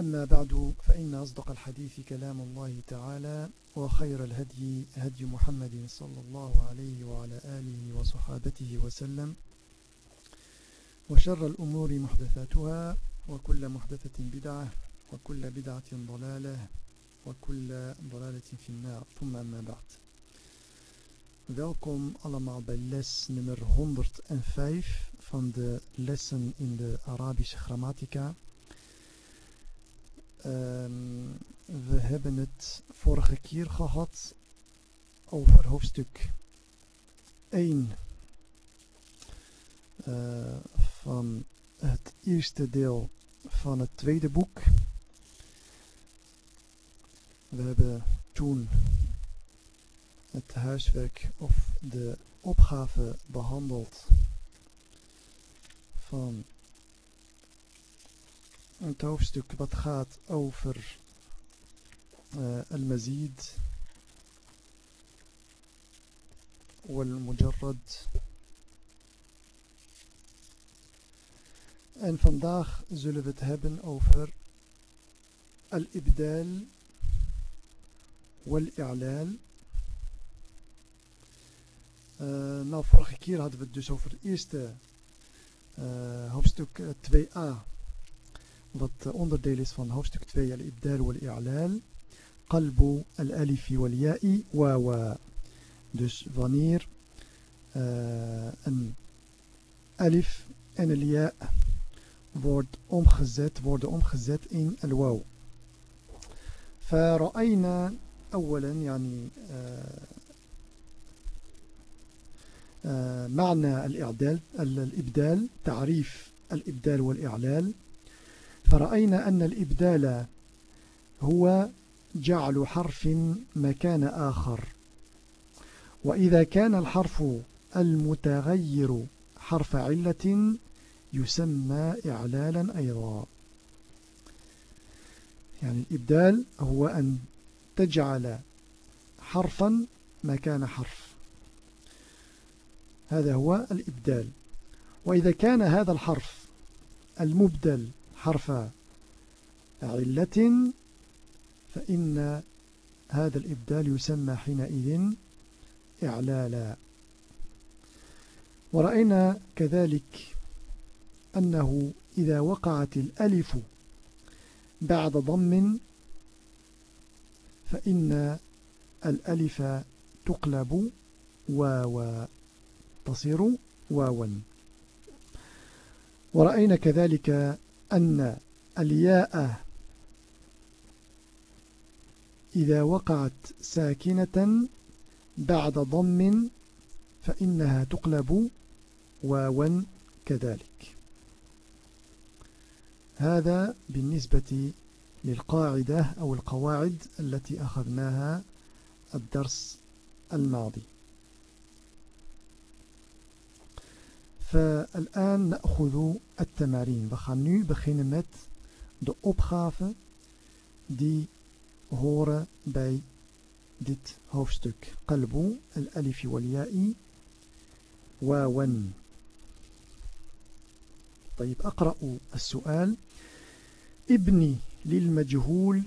أما بعد فإن أصدق الحديث كلام الله تعالى وخير الهدي هدي محمد صلى الله عليه وعلى آله وصحابته وسلم وشر الأمور محدثاتها وكل محدثة بدعة وكل بدعة ضلالة وكل ضلالة في النار ثم أما بعد Welkom allemaal bij les nummer 105 van de lessen in de Arabische grammatica. Um, we hebben het vorige keer gehad over hoofdstuk 1 uh, van het eerste deel van het tweede boek. We hebben toen het huiswerk of de opgave behandeld van het hoofdstuk wat gaat over uh, al-mazid wal-mujarrad en vandaag zullen we het hebben over al-ibdal wal-i'lal uh, nou vorige keer hadden we het dus over het eerste uh, hoofdstuk 2a wat onderdeel is van hoofdstuk 2 al-ibdal wal-i'lal qalbu al-alif wal-ya'i wawa dus wanneer uh, een alif en een ja wordt omgezet worden omgezet in al-waw فرأينا أولا يعني معنى الإعدال الإبدال تعريف الإبدال والإعلال فرأينا أن الإبدال هو جعل حرف مكان آخر. وإذا كان الحرف المتغير حرف علة يسمى إعلالا أيضا. يعني الإبدال هو أن تجعل حرفا مكان حرف. هذا هو الإبدال. وإذا كان هذا الحرف المبدل حرف علة فإن هذا الإبدال يسمى حينئذ إعلالا. ورأينا كذلك أنه إذا وقعت الألف بعد ضم فإن الألف تقلب واوا تصير واوا. ورأينا كذلك أن الياء إذا وقعت ساكنة بعد ضم فإنها تقلب واوا كذلك. هذا بالنسبة للقاعدة أو القواعد التي أخذناها الدرس الماضي. فالآن نأخذ التمارين. we gaan nu beginnen met de opgaven die horen bij dit qalbu al-alif wal-ya'i wawan طيب أقرأ السؤال. ابني للمجهول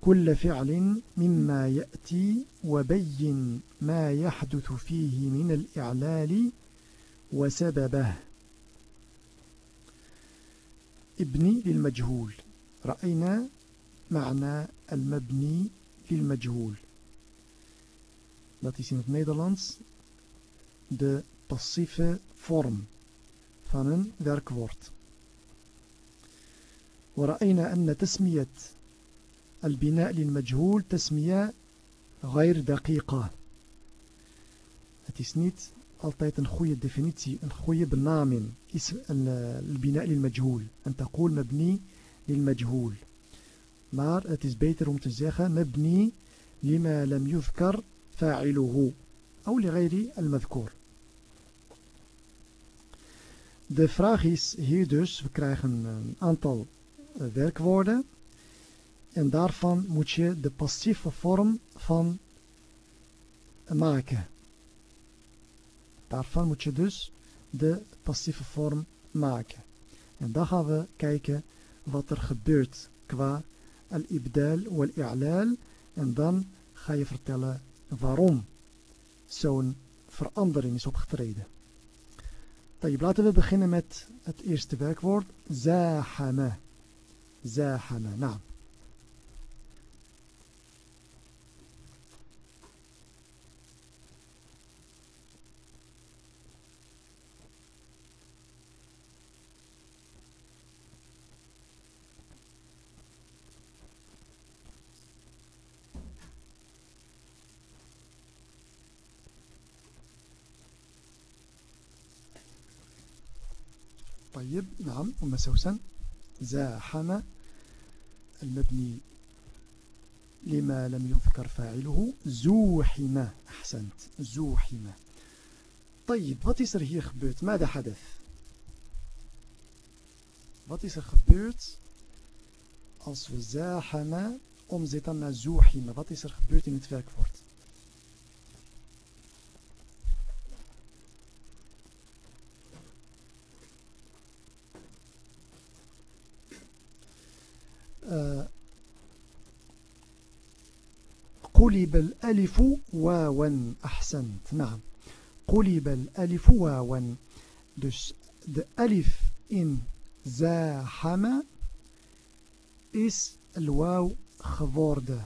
كل فعل مما يأتي وبين ما يحدث فيه من الإعلال وسببه ابني للمجهول رأينا معنى المبني للمجهول dat is in het Nederlands de passieve vorm van een werkwoord. ورأينا أن تسمية البناء للمجهول تسمية غير دقيقة. Het is niet altijd een goede definitie, een goede benaming. Is البناء للمجهول. أن تقول مبني للمجهول. Maar het is beter om te zeggen mabni لما لم يذكر فاعله أو لغير المذكور De vraag is hier dus, we krijgen een aantal werkwoorden en daarvan moet je de passieve vorm van maken. Daarvan moet je dus de passieve vorm maken. En dan gaan we kijken wat er gebeurt qua al-ibdal wal-i'lal. En dan ga je vertellen waarom zo'n verandering is opgetreden. Laten we beginnen met het eerste werkwoord. Zahama. Zahama. Nou. طيب نعم أم سوسن زاحم المبني لما لم يذكر فاعله. زوحم أحسنت زوحم. طيب واتيسر هي خبيت؟ ماذا حدث؟ واتيسر خبيت؟ أصف زاحم أم زيتنا زوحم واتيسر خبيت؟ نتفاك فورت. آه، قلب الألف واوا أحسنت نعم. قلب الألف واوا. دس الألف إن زاحم إس الواو خفورد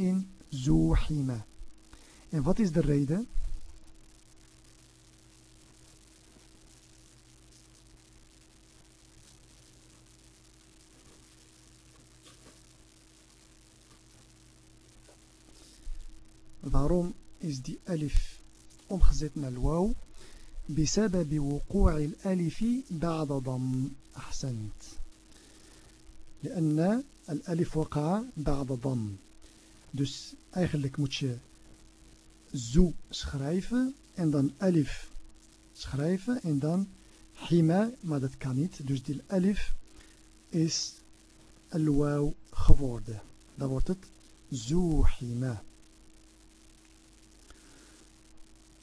إن زوحم And what is? Waarom is die alif omgezet naar waw? بسبب وقوع الألف بعد ضم أحسنت لأن الألف وقع بعد ضم dus eigenlijk moet je zo schrijven en dan alif schrijven en dan hima, maar dat kan niet. Dus die alif is al-waw geworden. Dan wordt het zuhima.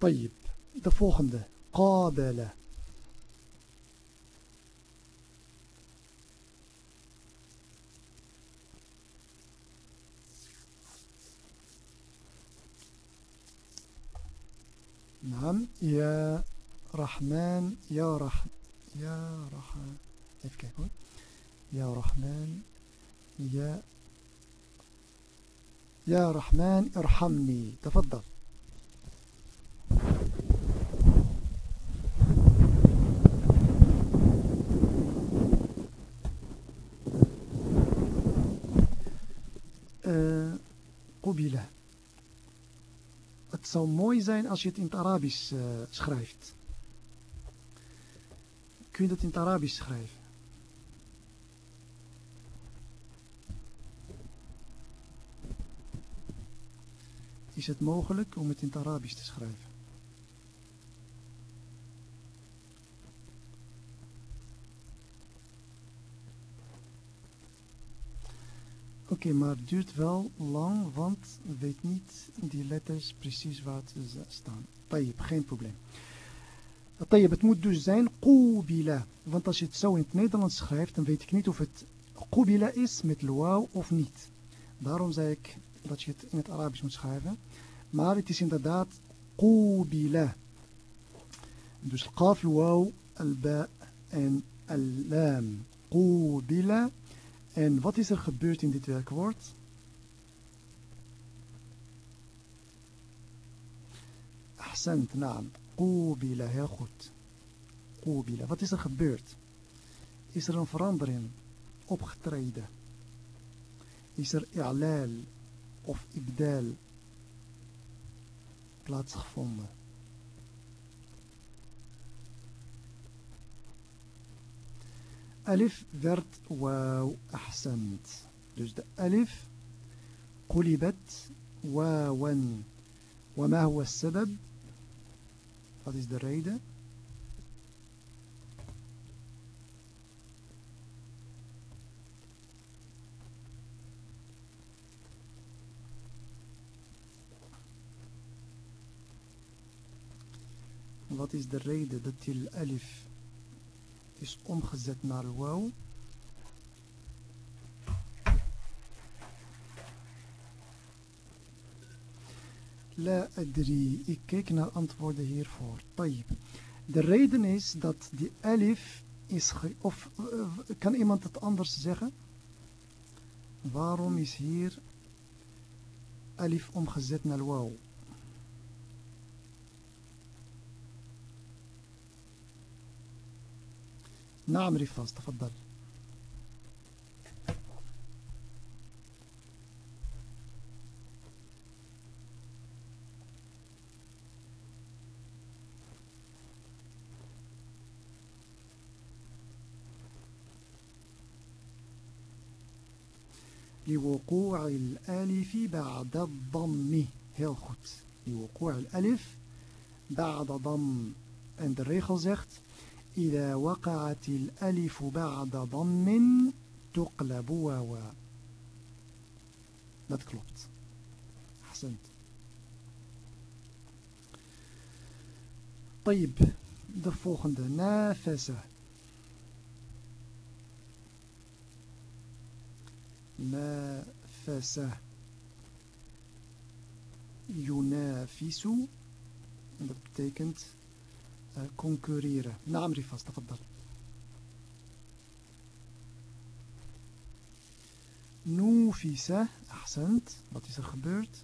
طيب de volgende قابل. نعم يا رحمن يا رح يا رح يا رحمن يا يا رحمن ارحمني. تفضل. Zou mooi zijn als je het in het Arabisch uh, schrijft. Kun je dat in het Arabisch schrijven? Is het mogelijk om het in het Arabisch te schrijven? Okay, maar het duurt wel lang, want weet niet die letters precies waar ze staan. Tayyip, geen probleem. Tayyip, het moet dus zijn qubila. Want als je het zo in het Nederlands schrijft, dan weet ik niet of het qubila is met luau of niet. Daarom zei ik dat je het in het Arabisch moet schrijven. Maar het is inderdaad qubila. Dus qaf, luau, al-ba en al-lam. Qubila. En wat is er gebeurd in dit werkwoord? Ahsant, naam. Qubila, heel goed. Qubila. Wat is er gebeurd? Is er een verandering opgetreden? Is er i'lal of ibdal plaatsgevonden? ألف ذرت واو أحسنت. جزء ألف قلبت واوا. وما هو السبب؟ فاتيز دريدة Wat is de reden dat die alif is omgezet naar wauw? La adri. Ik kijk naar antwoorden hiervoor. Tayyip. De reden is dat die alif is... Of uh, kan iemand het anders zeggen? Waarom is hier alif omgezet naar wauw? نعم رفاس تفضل. لوقوع الألف بعد الضم. heel goed لوقوع الألف بعد ضم. En de regel zegt إذا وقعت الألف بعد ضم تقلب واوا. Dat klopt أحسنت. طيب de volgende نافسه نافس ينافس. Dat betekent concurreren نعم رفاس تفضل نوفس أحسنت wat is er gebeurd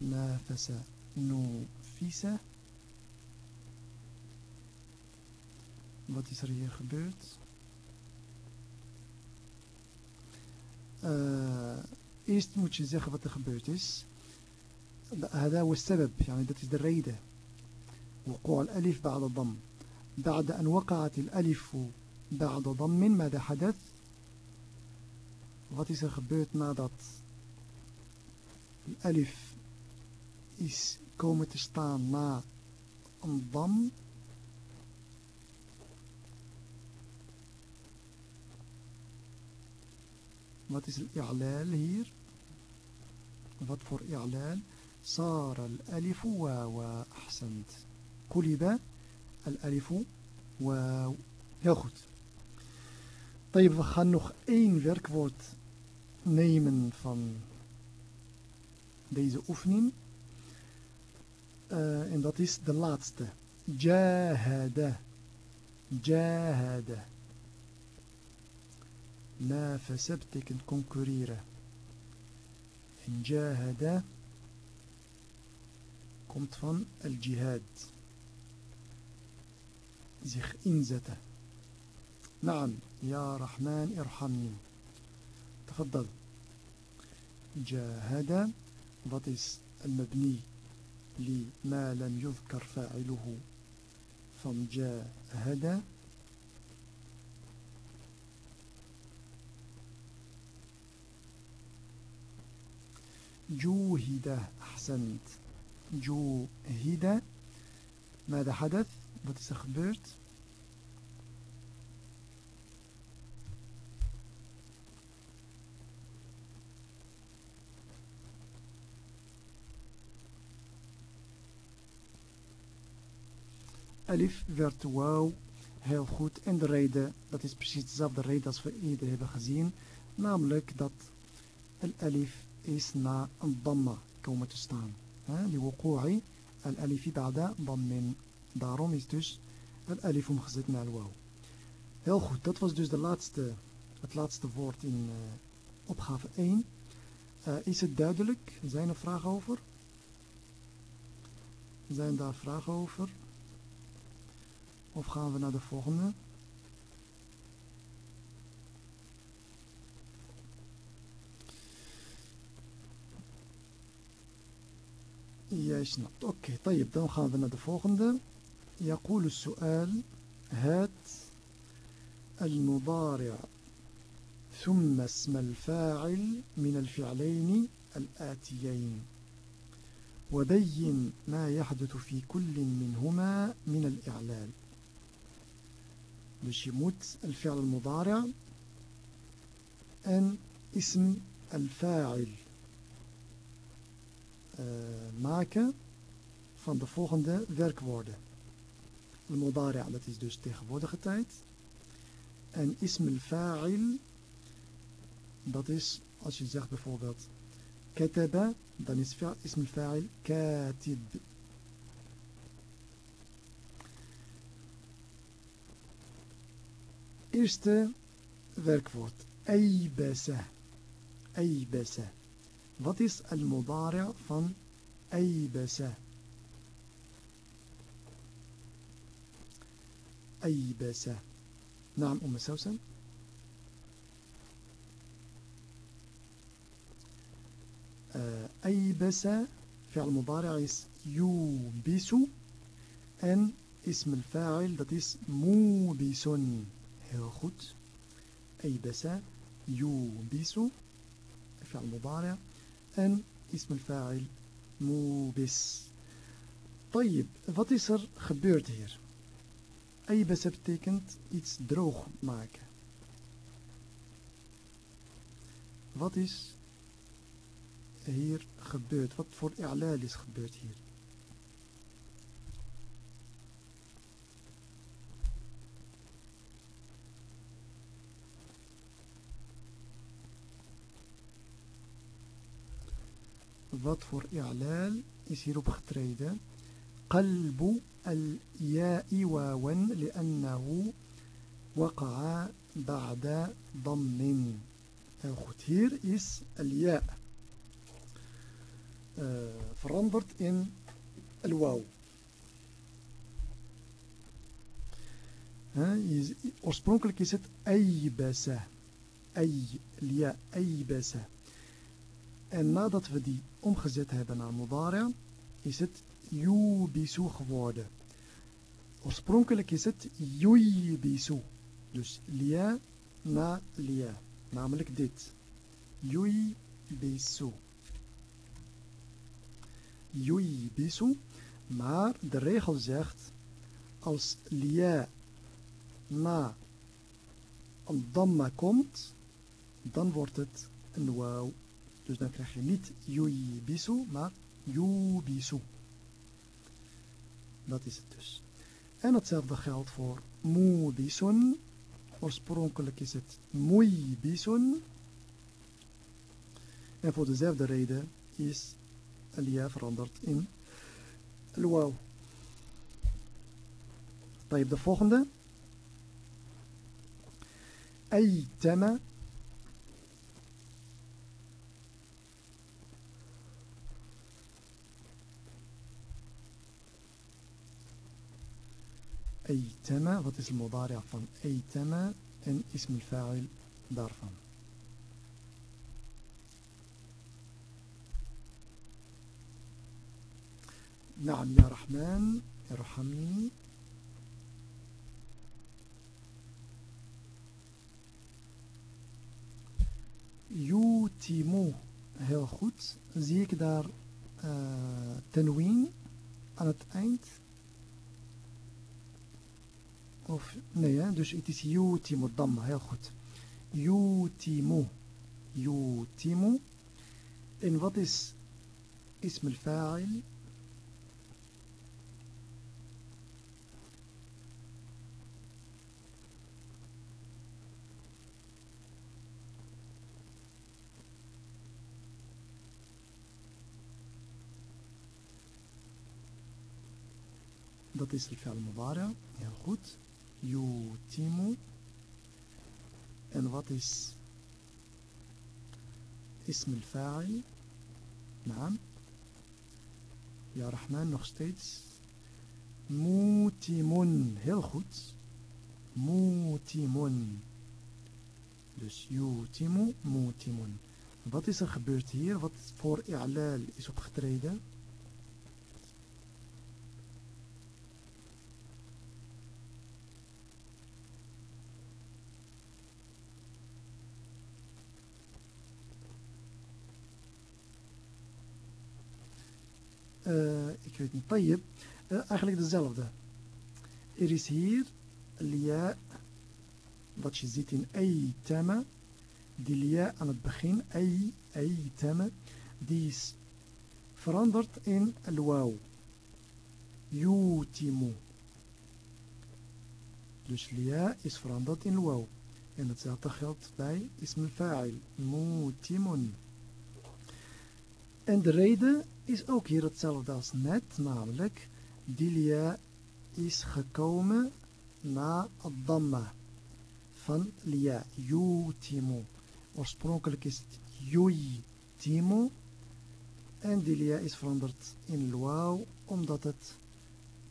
نافس نوفس Wat is er hier gebeurd? Uh, eerst moet je zeggen wat er gebeurd is. هذا هو السبب يعني dat is de reden وقوع الألف بعد الضم بعد أن وقعت الألف بعد ضم ماذا حدث wat is er gebeurd nadat الألف is komen te staan na een dam Wat is الإعلال hier? Wat voor إعلال? صار الألف واو أحسنت. قلب الألف واو goed طيب gaan nog een werkwoord nemen van Deze oefening en dat is de laatste جاهد جاهد نافس betekent concurreren en جاهده komt van الجهاد. Zich inzetten. نعم يا رحمن ارحمني. تفضل. جاهد. Wat is المبني لما لم يذكر فاعله. van جاهد. جوهد. أحسنت. juhida. de hadath. Wat is er gebeurd? Alif werd wauw. Heel goed. En de reden, dat is precies dezelfde reden als we eerder hebben gezien. Namelijk dat el Alif is na een damma komen te staan. لوقوع الألف بعد ضم daarom is dus het alif omgezet naar wauw. Heel goed, dat was dus de laatste, het laatste woord in uh, opgave 1. Uh, is het duidelijk? Zijn er vragen over? Zijn daar vragen over? Of gaan we naar de volgende? Oké, okay, طيب, dan gaan we. يقول السؤال هات المضارع ثم اسم الفاعل من الفعلين الآتيين. وبين ما يحدث في كل منهما من الإعلال. Dus je الفعل المضارع en اسم الفاعل maken van de volgende werkwoorden. Al-Mudari' dat is dus tegenwoordige tijd. En ism al-fa'il dat is als je zegt bijvoorbeeld kataba dan is ism al-fa'il katib. Eerste werkwoord aybasa. Aybasa. Wat is al-mudari' van aybasa? أيبس نعم أم سوسن أيبس فعل مضارع يوبس en اسم الفاعل dat is موبس heel goed. أيبس يوبس فعل مضارع en Ismail Fa'il mubis. Tayyib, wat is er gebeurd hier? Aybes betekent iets droog maken. Wat is hier gebeurd? Wat voor i'lal is gebeurd hier? Wat voor i'lal is hierop getreden? قلب الياء واوا لأنه وقع بعد ضم goed hier is الياء uh, veranderd in الواو uh, oorspronkelijk is het أيبسة أي الياء أيبسة en nadat we die omgezet hebben naar mudari is het yubisu geworden. Oorspronkelijk is het yubisu. Dus lia na lia. Namelijk dit. Yubisu. Yubisu. Maar de regel zegt als lia na een damma komt, dan wordt het een wauw. Dus dan krijg je niet yubisu, maar yubisu. Dat is het dus. En hetzelfde geldt voor mubisun. Oorspronkelijk is het muibisun. En voor dezelfde reden is alia veranderd in al-waw. De volgende. Aytama أيتما وات اسم المضارع فان أيتما إن اسم الفاعل دارفان نعم يا رحمن ارحمني. يوتيمو هيل خوت زيك دار آه، تنوين على الأنت Of nee, hè? dus het is yutimu damma, heel goed. Yutimu. Yutimu. En wat is ism al-fa'il? Dat is el fi'al mudari. Heel goed. يوتم en wat is اسم الفاعل نعم يا رحمن nog steeds موتم heel goed موتم dus يوتم موتم wat is er gebeurd hier wat voor i'lal is opgetreden ik weet niet, tayyib, uh, eigenlijk dezelfde. Er is hier lia, wat je ziet in aytama, die lia aan het begin, ay, aytama, die is veranderd in al-waw. Yutimu. Dus lia is veranderd in waw. En hetzelfde geldt bij ism al-fa'il. Mutimun. En de reden is ook hier hetzelfde als net, namelijk Dilia is gekomen na Damma van Lia, Yutimu. Oorspronkelijk is het Yutimu en Dilia is veranderd in Luau omdat het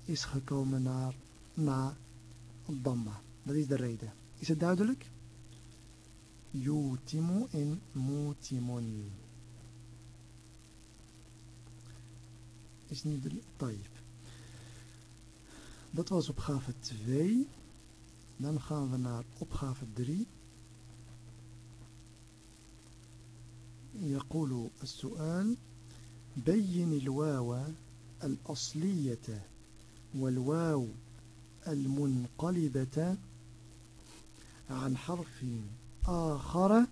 is gekomen naar, na Damma. Dat is de reden. Is het duidelijk? Yutimu en Mutimun. Is niet de taif. Dat was opgave 2. Dan gaan we naar opgave 3. يقول السؤال بين الواو الأصلية والواو المنقلبة عن حرف آخر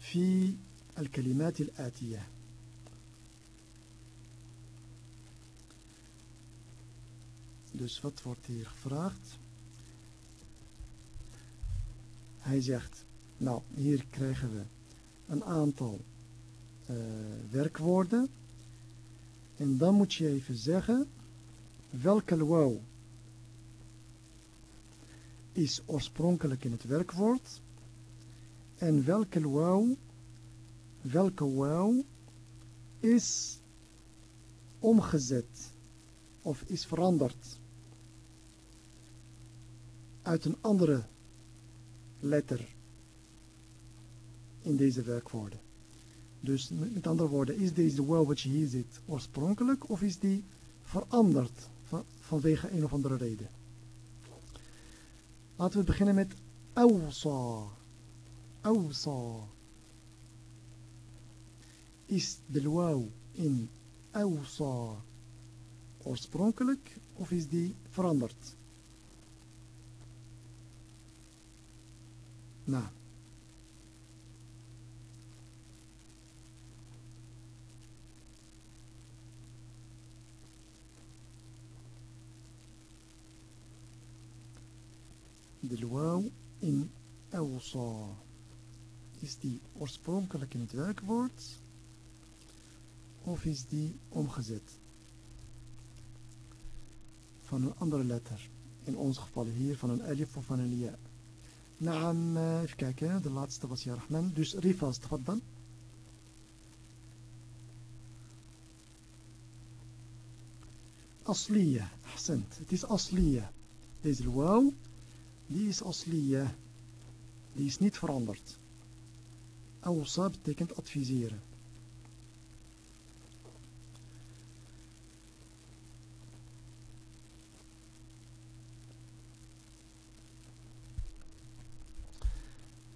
في الكلمات الآتية Dus wat wordt hier gevraagd? Hij zegt, nou hier krijgen we een aantal uh, werkwoorden. En dan moet je even zeggen welke wow is oorspronkelijk in het werkwoord en welke wow, welke wow is omgezet of is veranderd uit een andere letter in deze werkwoorden. Dus met andere woorden, is deze wow wat hier ziet oorspronkelijk of is die veranderd van, vanwege een of andere reden? Laten we beginnen met awsa. Awsa. Is de wow in awsa oorspronkelijk of is die veranderd? Nou. De wauw in awsa. Is die oorspronkelijk in het werkwoord of is die omgezet van een andere letter? In ons geval hier van een alif of van een ja. نعم في كعكة ذا لاتست بس يا رحمن. دوس ريفاز تفضل. أصلية أحسنت. تيس أصلية. هذه الواو. ليس أصلية. ليس نيت فراندرت أوصى بتكنت أتفيزيره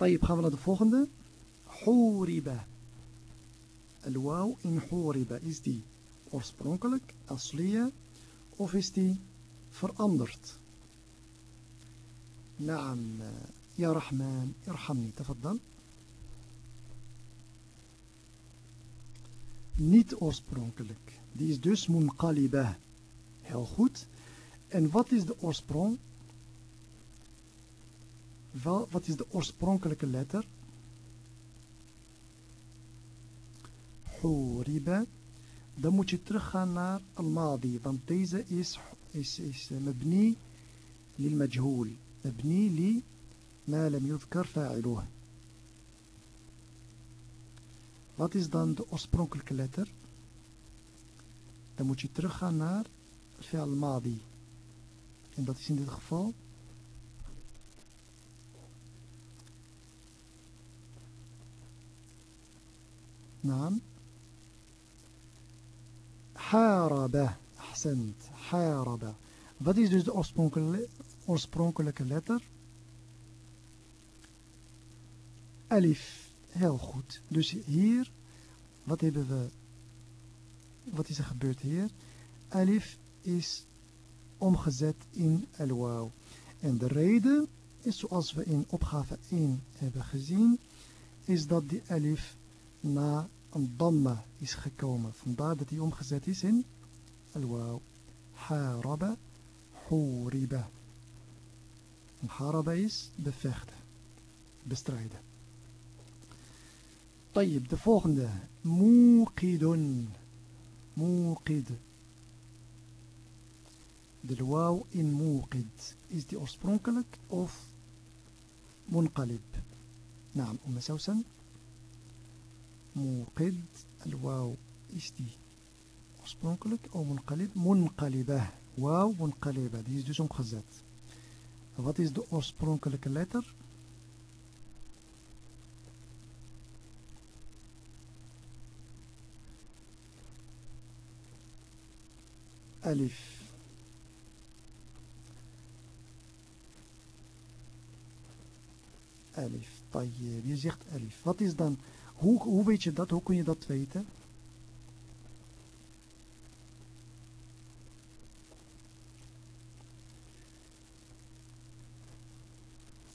Tayyip, gaan we naar de volgende. Horiba. Al-waw in horiba. Is die oorspronkelijk, asliya, of is die veranderd? Naam, eh, ja Rahman, irhamni, tafaddan. Niet oorspronkelijk. Die is dus munqaliba. Heel goed. En wat is de oorsprong? Wel, wat is de oorspronkelijke letter? Huriba. Dan moet je teruggaan naar al-madi, want deze is, is, is mabni lil majhool. Mabni li ma lam yudhkar fa'iluh. Wat is dan de oorspronkelijke letter? Dan moet je teruggaan naar fi'al madi. En dat is in dit geval نعم حارب أحسنت حارب wat is dus de oorspronkelijke, oorspronkelijke letter alif heel goed dus hier wat hebben we wat is er gebeurd hier? Alif is omgezet in al-wauw. En de reden is zoals we in opgave 1 hebben gezien, is dat die alif na een damma is gekomen. Vandaar dat hij omgezet is in al-wauw. Haraba, huriba. En haraba is bevechten, bestrijden. طيب de volgende. موقد موقد de واو in موقد is die oorspronkelijk of منقلب نعم أم سوسن موقد الواو is die oorspronkelijk of منقلب؟ منقلبة. واو منقلبة. die die مخزات wat is de de letter ألف. ألف. طيب يزيغت ألف. What is done؟ Hoe, hoe weet je dat? Hoe kun je dat weten?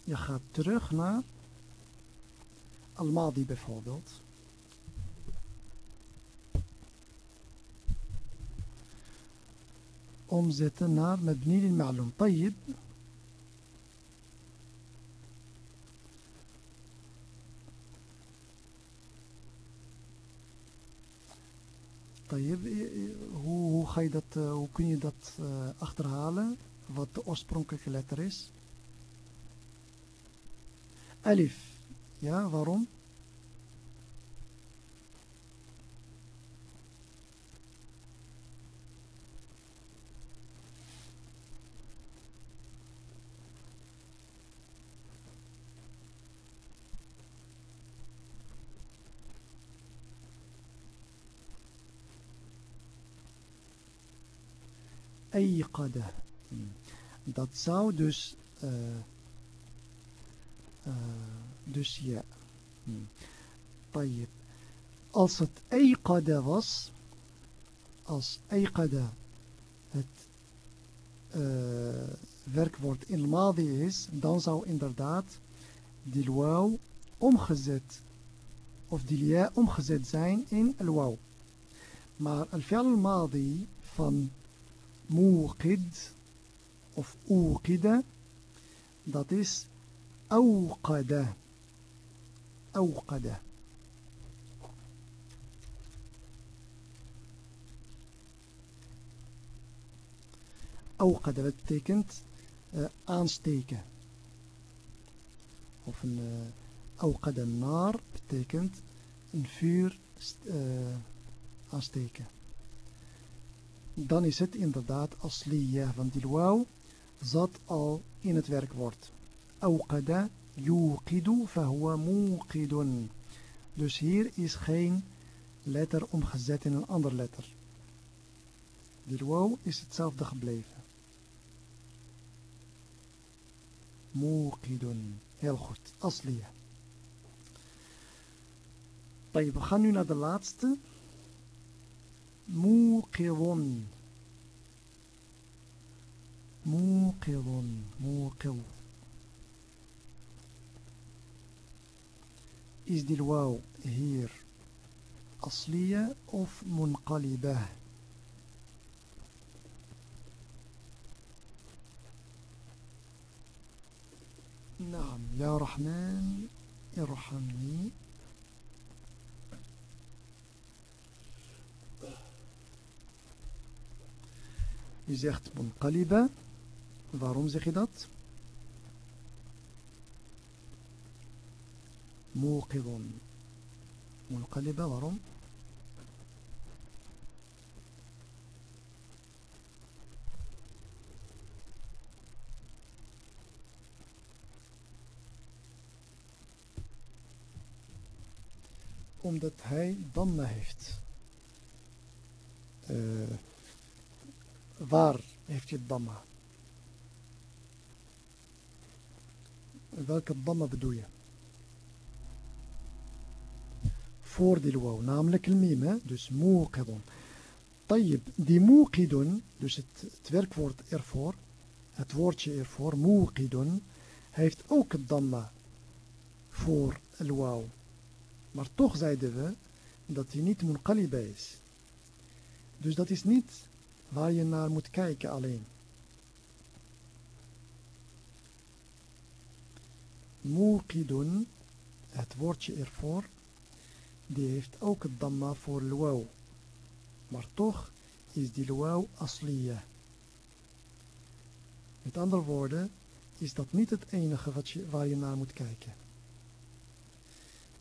Je gaat terug naar Al Madi bijvoorbeeld. Omzetten naar Mabni al-Ma'lum. Tayyib. Hoe, ga je dat, uh, hoe kun je dat uh, achterhalen? Wat de oorspronkelijke letter is? Alif. Ja, waarom? أيقظة dat zou dus uh, uh, dus ja طيب als het أيقظة was als أيقظة het uh, werkwoord in madi is dan zou inderdaad die wauw omgezet of die ja omgezet zijn in al wauw maar al-fi'al madi van موقد of أوقد dat is أوقد أوقد أوقد dat betekent uh, aansteken of een uh, أوقد النار betekent een vuur uh, aansteken dan is het inderdaad asliya, want die wauw zat al in het werkwoord. Awqada yuqidu fahuwa muqidun. Dus hier is geen letter omgezet in een ander letter. Die wauw is hetzelfde gebleven. Muqidun. Heel goed. Asliya. We gaan nu naar de laatste. موقظ. موقظ. موقظ. Is die wauw hier أصلية of منقلبة؟ نعم. يا رحمن ارحمني. Je zegt munqaliba. Waarom zeg je dat? Muqidun. Munqaliba, waarom? Omdat hij damma heeft. Uh, Waar heeft je damma? Welke damma bedoel je? Voor die wauw, namelijk een mime, dus muqidun. طيب die موقد dus het, het werkwoord ervoor het woordje ervoor موقد heeft ook het damma voor el wauw maar toch zeiden we dat hij niet munqaliba is dus dat is niet waar je naar moet kijken alleen. Muqidun, het woordje ervoor, die heeft ook het damma voor luau. Maar toch is die luau asliya. Met andere woorden, is dat niet het enige wat je, waar je naar moet kijken.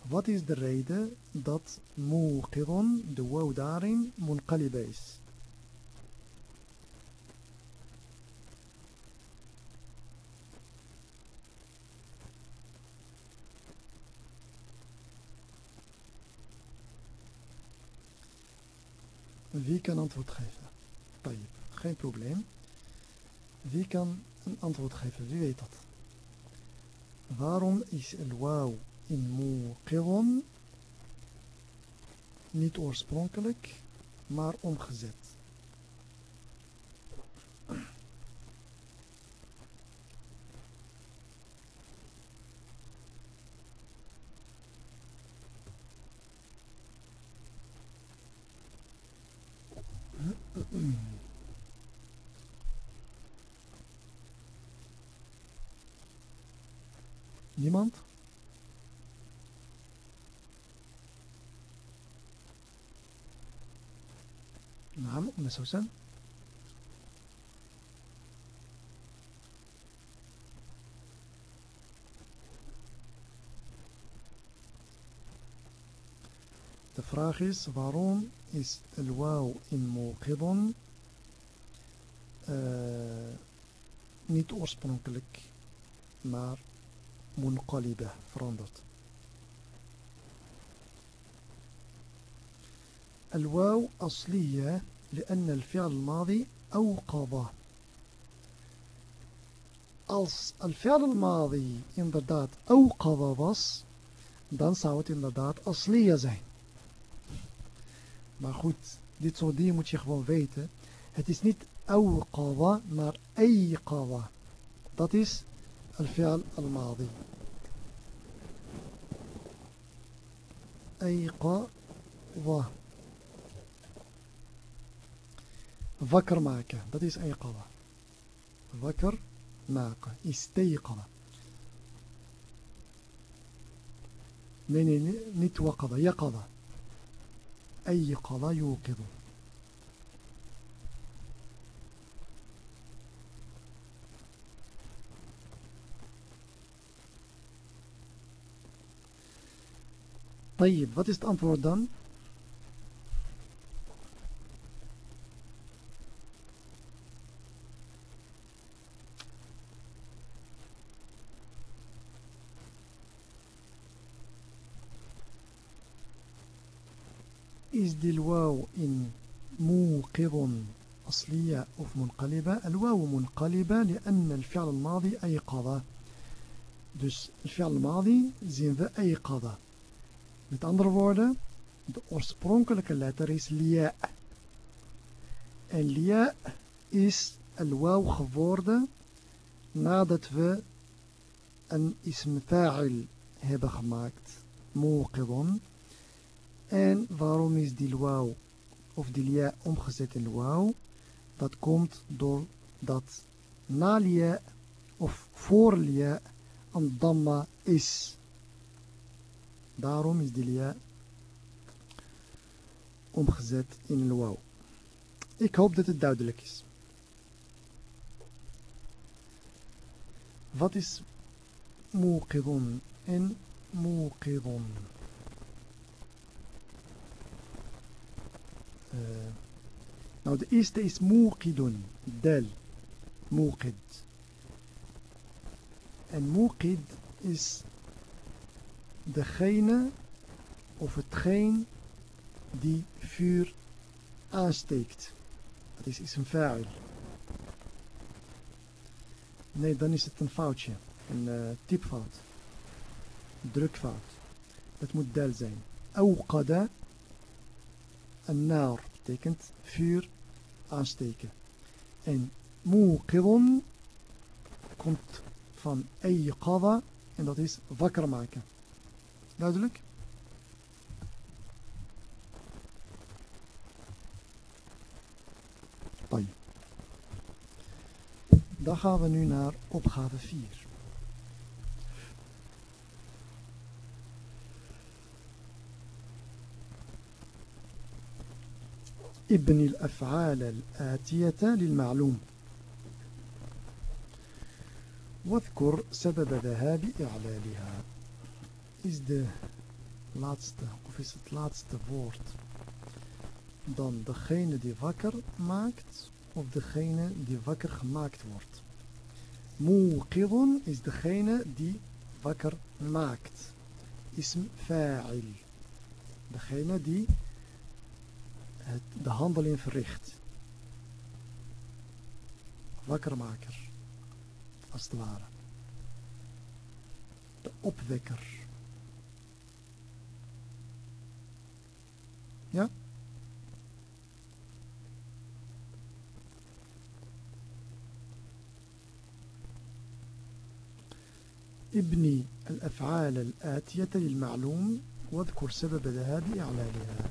Wat is de reden dat muqidun, de wow daarin, munqaliba is? Wie kan antwoord geven? Tayyip, geen probleem. Wie kan een antwoord geven? Wie weet dat? Waarom is el wauw in muqidun niet oorspronkelijk, maar omgezet? نعم سوسن De vraag is waarom is el wauw in muqidon uh, niet oorspronkelijk maar منقلبة veranderd الواو أصلية لأن الفعل الماضي أوقظ als الفعل الماضي inderdaad أوقظ was dan zou het inderdaad asliya zijn maar goed dit soort dingen moet je gewoon weten het is niet أوقظ maar أيقظ dat is الفعل الماضي أيقظ wakker maken dat is أيقظ wakker maken استيقظ nee nee niet وقظ يقظ أيقظ يوقظ طيب wat is het antwoord dan? Die wauw in موقظ أصلية أو منقلبة الواو منقلبة لأن الفعل الماضي أيقظة dus الفعل الماضي zien we أيقظة Met andere woorden, de oorspronkelijke letter is lia. En lia is al-waw geworden nadat we een ism fa'il hebben gemaakt. Muqidun. En waarom is die waw of die lia omgezet in waw? Dat komt doordat na lia of voor lia een damma is. Daarom is die lia omgezet in een wauw. Ik hoop dat het duidelijk is. Wat is موقظ en موقظ Eh, nou, de eerste is muqidun, del, muqid. En muqid is degene of hetgeen die vuur aansteekt. Dat is, is een vuil. Nee, dan is het een foutje. Een uh, typfout. Drukfout. Het moet del zijn. Auqada een naar. betekent vuur aansteken. En muqidun komt van qada en dat is wakker maken. Duidelijk? Dan gaan we nu naar opgave 4. ابن الأفعال الآتية للمعلوم واذكر سبب ذهاب إعلالها is de laatste of is het laatste woord dan degene die wakker maakt of degene die wakker gemaakt wordt. Muqidun is degene die wakker maakt. Ism fa'il. Degene die het, de handeling verricht. Wakkermaker. Als het ware. De opwekker. Ja? ابني الأفعال الآتية للمعلوم واذكر سبب ذهاب إعلالها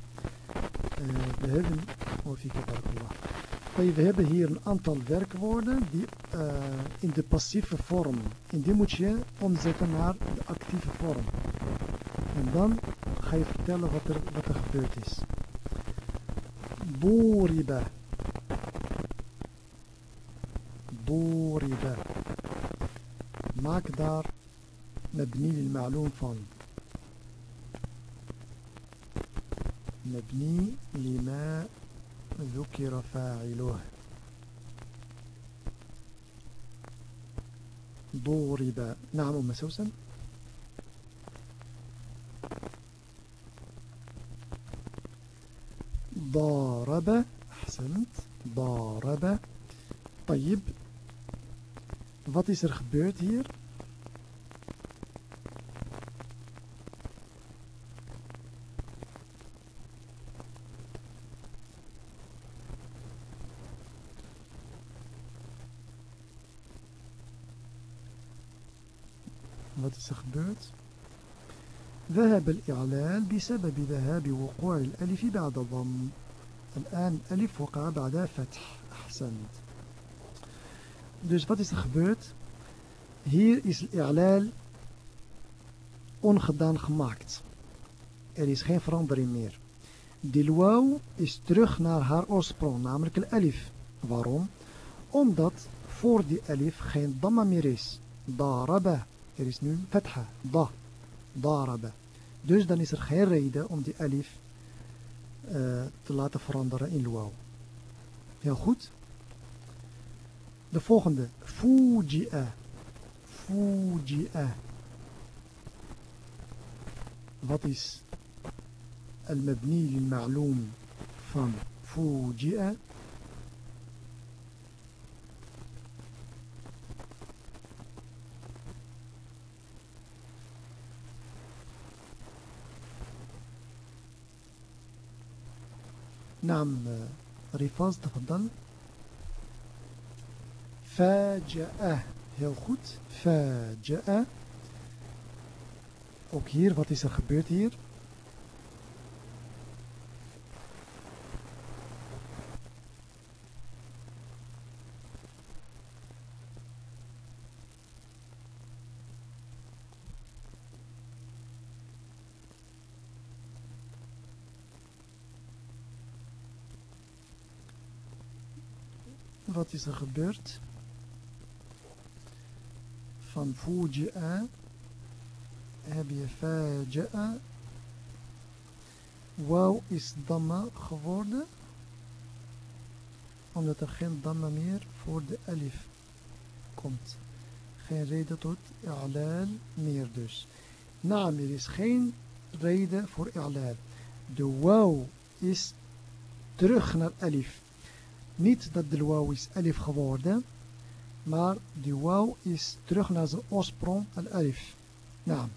Eh, we hebben, oh, we hebben hier een aantal werkwoorden die eh, in de passieve vorm. En die moet je omzetten naar de actieve vorm. En dan ga je vertellen wat er, wat er gebeurd is. Boeriba. Boeriba. Maak daar mabni al-ma'loom van. مبني لما ذكر فاعله. ضرب نعم أم سوسن. ضارب. أحسنت. ضارب. طيب. Wat is er gebeurd hier wat is er gebeurd? ذهب الإعلال بسبب ذهاب وقوع الألف بعد ضم الآن ألف وقع بعد فتح أحسنت Dus wat is er gebeurd? Hier is het i'lal ongedaan gemaakt. Er is geen verandering meer. De waw is terug naar haar oorsprong, namelijk el alif. Waarom? Omdat voor die alif geen damma meer is. Daraba. Er is nu fetha, da, daraba. Dus dan is er geen reden om die alif uh, te laten veranderen in luau. Heel goed. De volgende. Fuji'a. Fuji'a. Wat is al-mabni lil-ma'loom van fuji'a? نعم ريفاز تفضل فاجأة heel goed فاجأة ook hier wat is er gebeurd hier wat is er gebeurd? Van fuji'a heb je faja'a. Wauw is damma geworden. Omdat er geen damma meer voor de alif komt. Geen reden tot i'lal meer dus. Naam, er is geen reden voor i'lal. De wauw is terug naar alif. Niet dat de wauw is alif geworden, maar de wauw is terug naar zijn oorsprong al alif. Nou,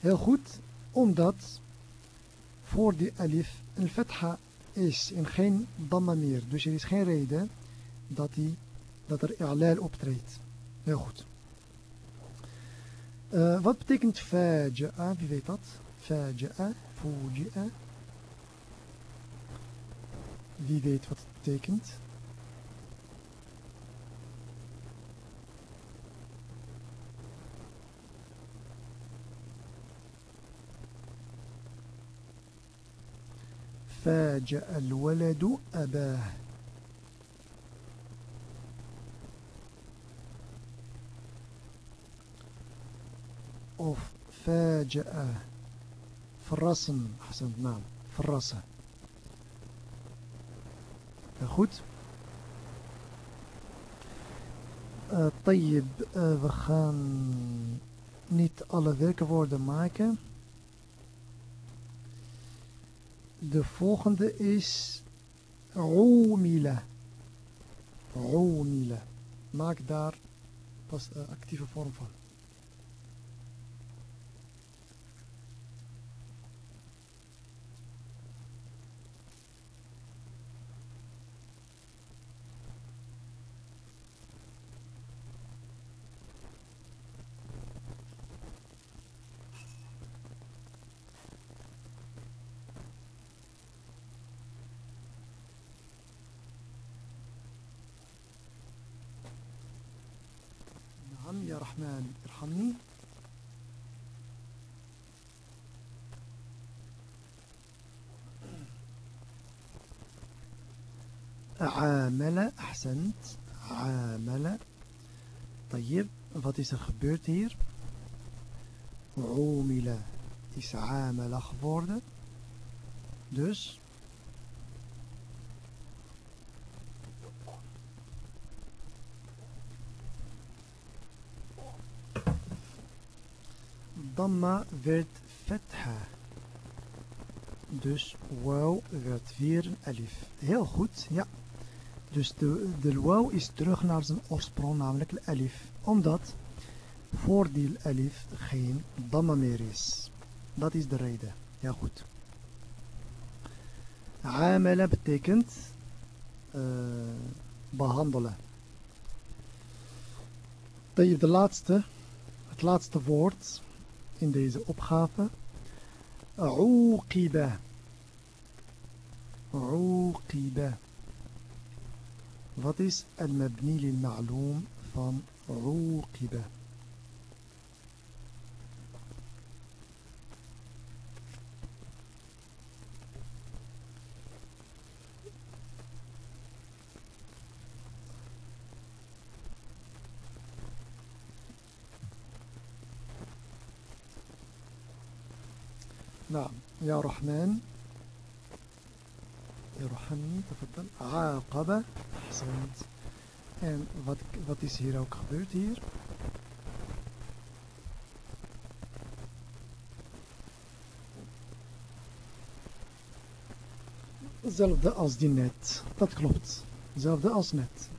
heel goed, omdat voor die alif een fetha is en geen damma meer. Dus er is geen reden dat, die, dat er i'lal optreedt. Heel goed. Uh, wat betekent faja'a? Wie weet dat? Faja'a, fuji'a. wie weet wat het betekent. فاجأ الولد أباه. of فاجأ. فرسن حسنت نعم فرسن Eh, goed. Eh, uh, tayyib, eh, we gaan niet alle werkwoorden maken. De volgende is roemila. Roemila. Maak daar pas actieve vorm van. الرحمن ارحمني. عامل أحسنت. عامل. طيب wat is er gebeurd hier عومل is عامل geworden dus damma werd fetha. Dus wauw werd weer een alif. Heel goed, ja. Dus de, de wauw is terug naar zijn oorsprong, namelijk de alif. Omdat voor die alif geen damma meer is. Dat is de reden. Ja goed. Amala betekent uh, behandelen. De laatste, het laatste woord in deze opgave. Uqiba. Uqiba. Wat is al-mabni lil-ma'loom van Uqiba? نعم يا رحمن يرحمني تفضل عاقبة أحسنت En wat, wat is hier ook gebeurd hier? Hetzelfde als die net. Dat klopt. Hetzelfde als net.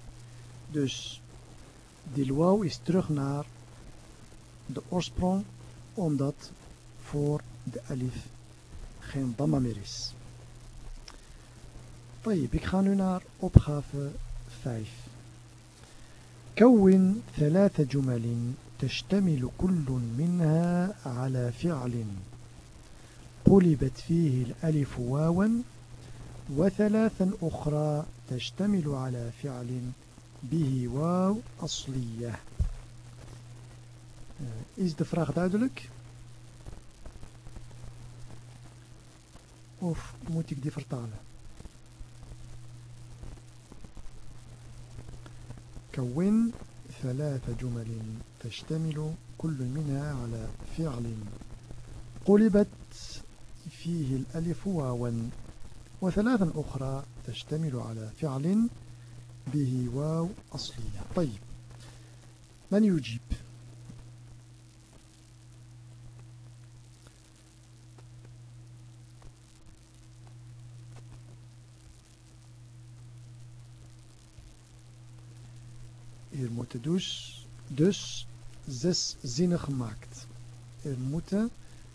Dus die wauw is terug naar de oorsprong, omdat voor de alif geen damma meer is. طيب ik ga nu naar opgave 5 كون ثلاث جمل تشتمل كل منها على فعل قلبت فيه الألف واوا وثلاثا أخرى تشتمل على فعل به واو أصلية Is de vraag duidelijk? Of moet ik die vertalen? كون ثلاث جمل تشتمل كل منها على فعل. قلبت فيه الألف واوا وثلاثا أخرى تشتمل على فعل به واو أصلية. طيب من يجيب؟ Hier moeten dus, dus zes zinnen gemaakt. Er moeten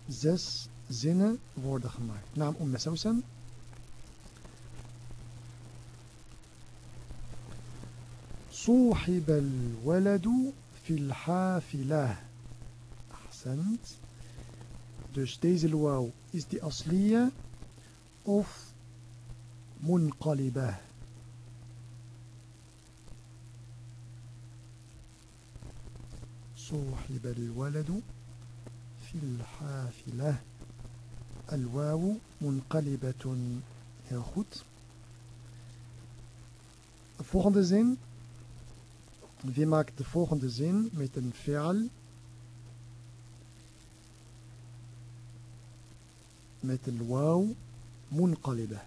zes zinnen worden gemaakt. Naam Umme Sousan. صوحب الولد في الحافلة أحسنت Dus deze الواو is die أصلية of منقلبة صوحب الولد في الحافلة. الواو منقلبة هيخوت الفوغند زين في ماك الفوغند زين متن فعل متن واو منقلبه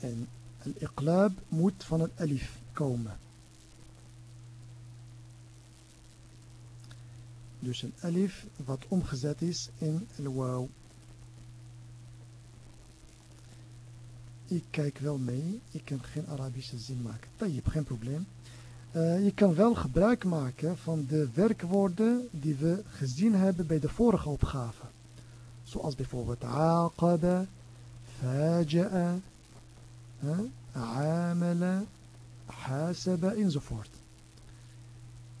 En al-iqlab moet van het alif komen. Dus een alif wat omgezet is in al-waw. Ik kijk wel mee. Ik kan geen Arabische zin maken. Tayyip, geen probleem. Eh, je kan wel gebruik maken van de werkwoorden die we gezien hebben bij de vorige opgave. Zoals bijvoorbeeld aqada, faja'a, amala, hasaba enzovoort.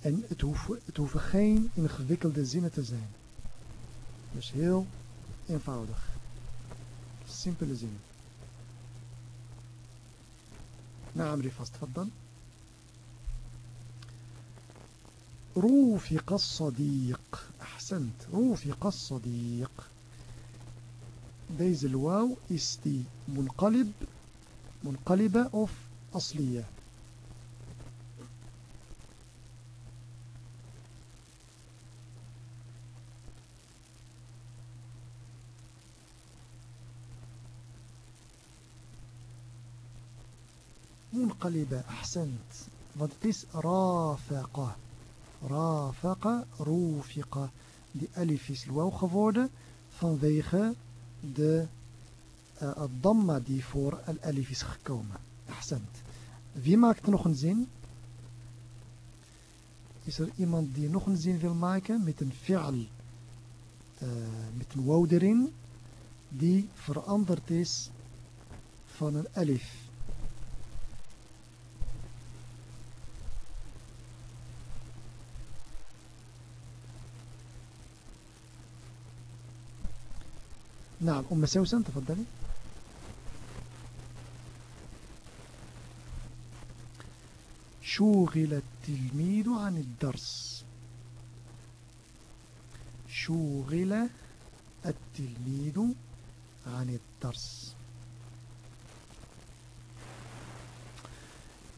En het hoeven, het hoeven geen ingewikkelde zinnen te zijn. Dus heel eenvoudig. Simpele zinnen. نعم رفاست تفضل روفق الصديق أحسنت روفق الصديق deze الواو is die منقلب منقلبة أوف أصلية. منقلبة أحسنت. وتس رافقة رافقة روفقة دي الواو سلوخ فورد فانذيخة دي uh, die voor al alif is gekomen. Ahsend. Wie maakt nog een zin? Is er iemand die nog een zin wil maken met een fi'al, uh, met een wauw erin, die veranderd is van een alif? نعم أم سوسن تفضلي شوغل التلميذ عن الدرس شوغل التلميذ عن الدرس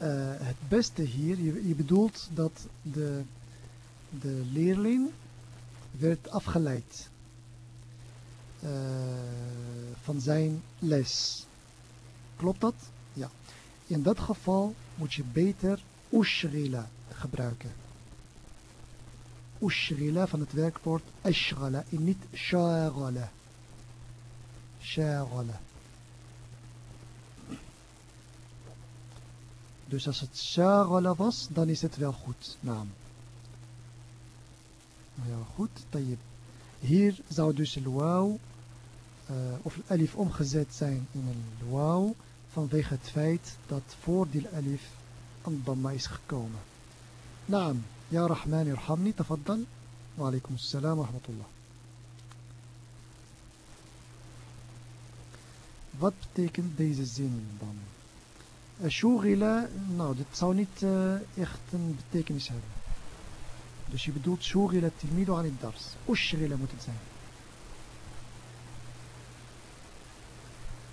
Uh, het beste hier, je, je bedoelt dat de, de leerling werd afgeleid uh, van zijn les. Klopt dat? Ja. In dat geval moet je beter ushrila gebruiken. Ushrila van het werkwoord ashghala en niet shaghala. Shaghala. Dus als het shaghala was, dan is het wel goed. Naam. Heel goed. Tayyip. Hier zou dus de wauw uh, of alif omgezet zijn in een wauw vanwege het feit dat voor die alif damma is gekomen. Ja Rahman irhamni, tafaddal. Wa alaikum assalam wa rahmatullah. Wat betekent deze zin dan? Shugila, nou, dit zou niet uh, echt een betekenis hebben. Dus je bedoelt shugila tilmidu aan het dars. Ushgila moet het zijn.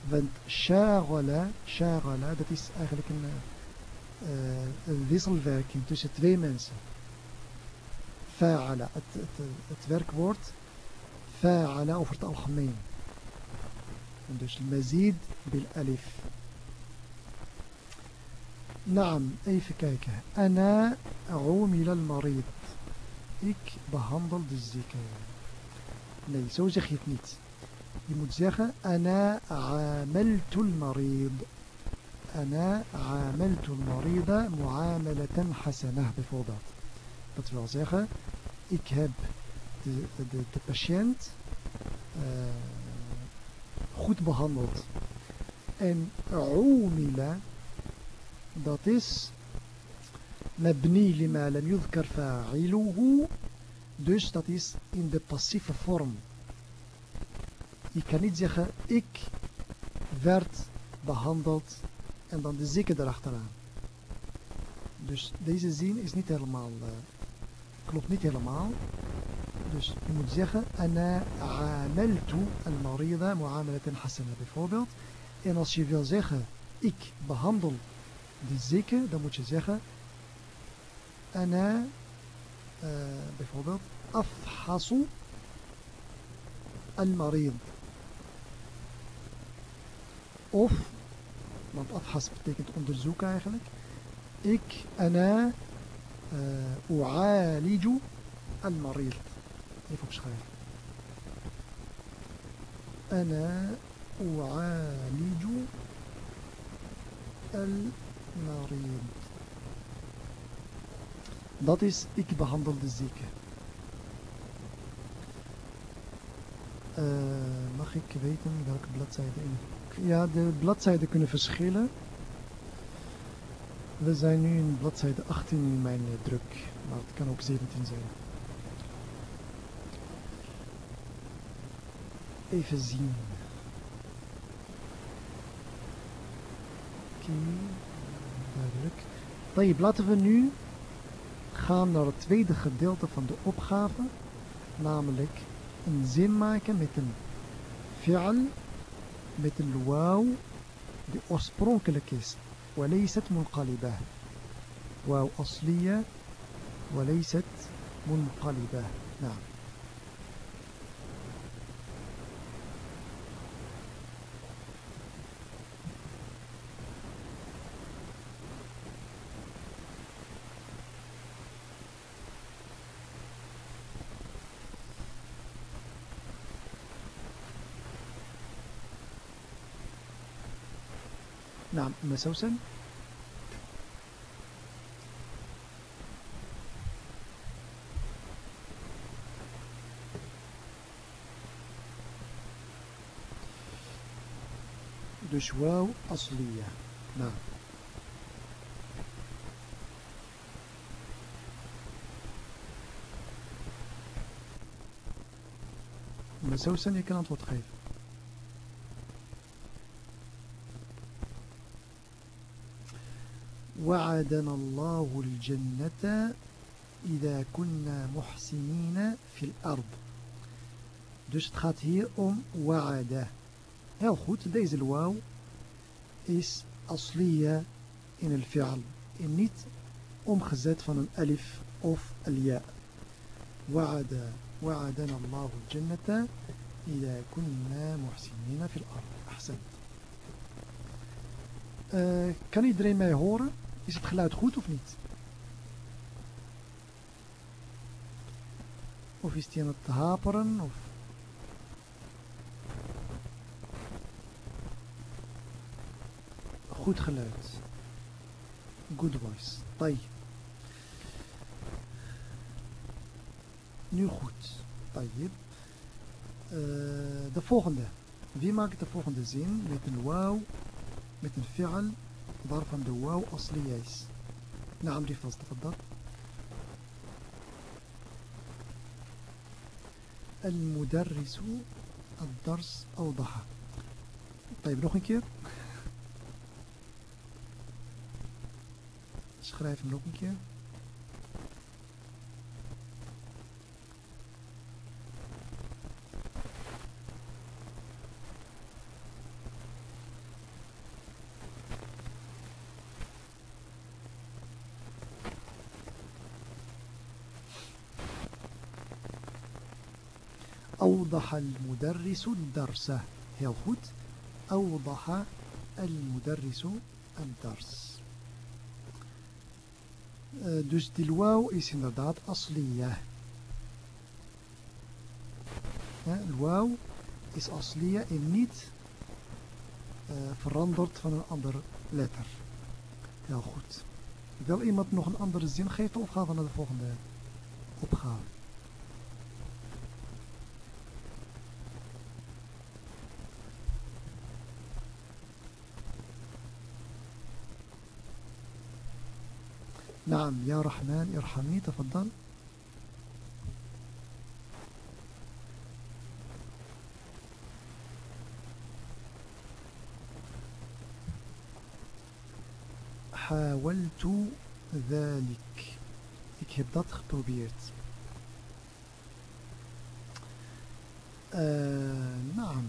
Want shagala, shagala, dat is eigenlijk een, uh, een wisselwerking tussen twee mensen. Fa'ala, het, het, het werkwoord fa'ala over het algemeen. En dus mazid bil alif. Naam, even kijken. Ana umil al marid. Ik behandel de zieke. Nee, zo zeg je het niet. Je moet zeggen, ana ameltu al-marid. Ana ameltu al-marida muamalatan hasanah bijvoorbeeld. Dat wil zeggen, ik heb de, de, de patiënt uh, goed behandeld. En عومل dat is مبني لما لم يذكر فاعله dus dat is in de passieve vorm je kan niet zeggen ik werd behandeld en dan de zieken erachteraan. Dus deze zin is niet helemaal, eh, klopt niet helemaal. Dus je moet zeggen, ana amaltu al-marida mu'amalatan hasana bijvoorbeeld. En als je wil zeggen, ik behandel de zieke, dan moet je zeggen, ana eh, bijvoorbeeld, afhasu al-marid. Of want afhas betekent onderzoek eigenlijk. Ik, ana, eh, u'aliju, al-marid. Even opschrijven. Ana, u'aliju, al-marid. Dat is, ik behandel de zieke. Uh, mag ik weten welke bladzijde in ja, de bladzijden kunnen verschillen. We zijn nu in bladzijde 18 in mijn eh, druk, maar het kan ook 17 zijn. Even zien. Oké, okay, duidelijk. Tayyip, laten we nu gaan naar het tweede gedeelte van de opgave, namelijk een zin maken met een fi'al met wauw, die oorspronkelijk is. وليست منقلبة واو أصلية وليست منقلبة نعم نعم مسوسن dus واو أصلية. نعم. مسوسن je kan antwoord geven وعدنا الله الجنة إذا كنا محسنين في الأرض Dus het gaat hier om wa'ada. Heel goed, deze wauw is asliya in el fi'al. En niet omgezet van een alif of al ja. Wa'ada. وعدنا الله الجنة إذا كنا محسنين في الأرض أحسنت uh, kan iedereen mij horen? Is het geluid goed of niet? Of is die aan het haperen? Of... Goed geluid. Good voice. Tai. Nu goed. Tayyib. Uh, de volgende. Wie maakt de volgende zin met een wauw, met een fi'al de wauw asliya is. نعم رفاز تفضل المدرس الدرس أوضح طيب nog een keer schrijf hem أوضح المدرس الدرس heel goed أوضح المدرس الدرس uh, dus die wauw is inderdaad asliya ja, wauw is asliya en niet uh, veranderd van een andere letter heel goed wil iemand nog een andere zin geven of gaan we naar de volgende opgave نعم يا رحمن ارحمني تفضل. حاولت ذلك. Ik heb dat geprobeerd. Uh, نعم.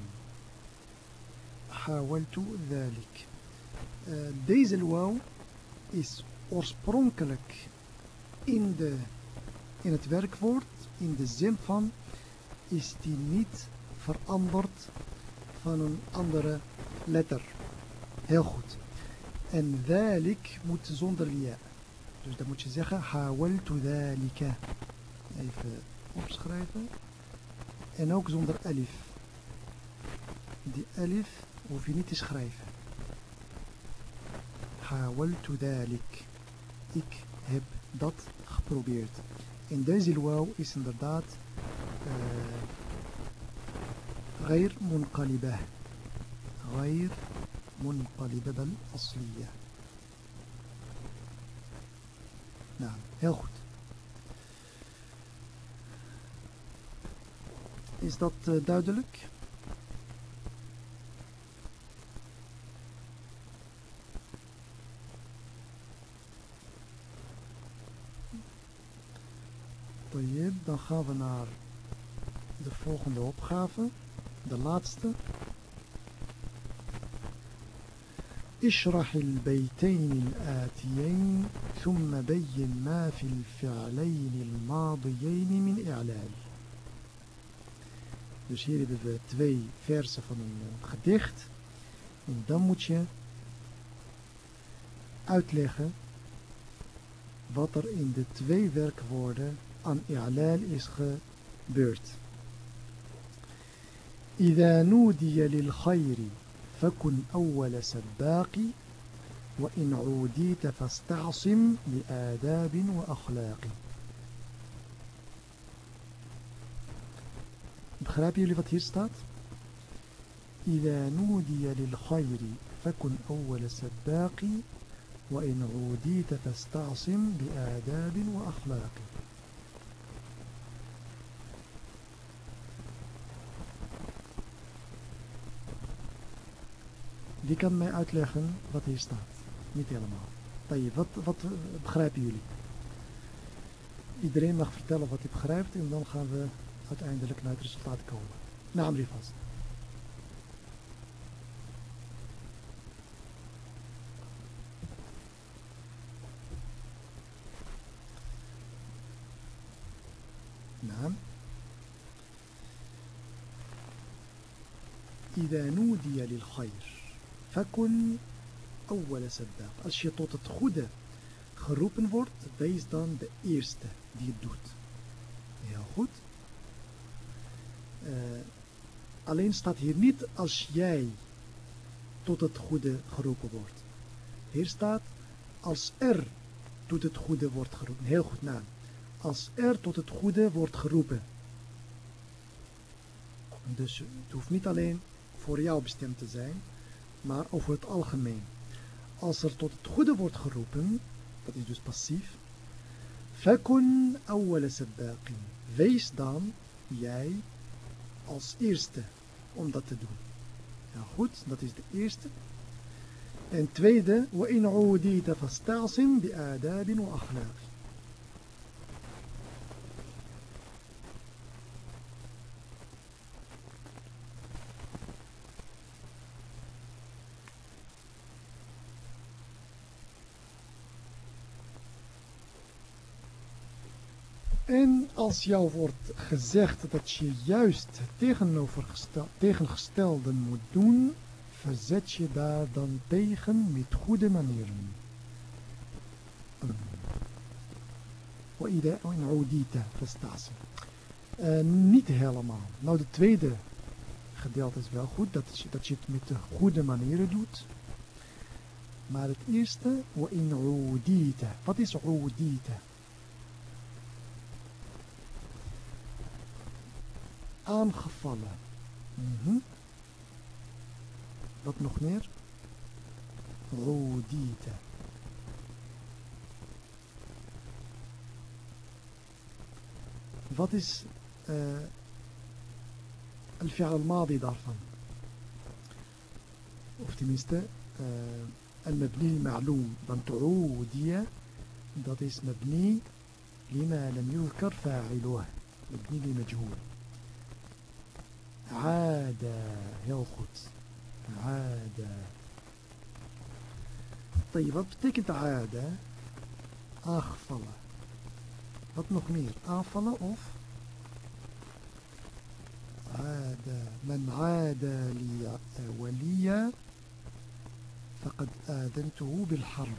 حاولت ذلك. Uh, deze wauw is oorspronkelijk in, de, in het werkwoord, in de zin van, is die niet veranderd van een andere letter. Heel goed. En dalik moet zonder ja. Dus dan moet je zeggen, hawaltu dalika. Even opschrijven. En ook zonder elif. Die alif hoef je niet te schrijven. Hawaltu dalik Ik heb dat geprobeerd. In deze wauw is inderdaad غير منقلبة غير منقلبة بل أصلية Nou, heel goed. Is dat uh, duidelijk? Dan gaan we naar de volgende opgave, de laatste. اشرح البيتين الآتيين ثم بين ما في الفعلين الماضيين من إعلال Dus hier hebben we twee versen van een gedicht. En dan moet je uitleggen wat er in de twee werkwoorden aan i'lal is gebeurd. إذا نودي للخير فكن أول سباق وإن عوديت فاستعصم بآداب وأخلاق Begrijpen jullie wat staat? إذا نودي للخير فكن أول سباق وإن عوديت فاستعصم بآداب وأخلاق Wie kan mij uitleggen wat hier staat? Niet helemaal. Tayyip, wat, wat begrijpen jullie? Iedereen mag vertellen wat hij begrijpt en dan gaan we uiteindelijk naar het resultaat komen. Naam die vast. نعم إذا نودي للخير Fakun awwala sabbaq. Als je tot het goede geroepen wordt, wees dan de eerste die het doet. Heel goed. Uh, alleen staat hier niet als jij tot het goede geroepen wordt. Hier staat als er tot het goede wordt geroepen. Heel goed naam. Als er tot het goede wordt geroepen. Dus het hoeft niet alleen voor jou bestemd te zijn maar over het algemeen. Als er tot het goede wordt geroepen, dat is dus passief, fakun. Wees dan jij als eerste om dat te doen. Ja goed, dat is de eerste. En tweede, wa in udita fastasim bi adabin wa akhlaq. En als jou wordt gezegd dat je juist tegengestelde moet doen, verzet je daar dan tegen met goede manieren. Uh, niet helemaal. Nou, de tweede gedeelte is wel goed, dat je, dat je het met de goede manieren doet. Maar het eerste, wat is udita? aangevallen. Mm -hmm. Wat nog meer? Rodite. Wat is uh, الفعل الماضي daarvan? Of tenminste, uh, mebni المعلوم. Want تعودية, dat is مبني لما لم يذكر فاعله. مبني لمجهول. عاد heel goed عاد طيب wat betekent عاد aangevallen wat nog meer aanvallen of عاد من عاد لي وليا فقد آذنته بالحرب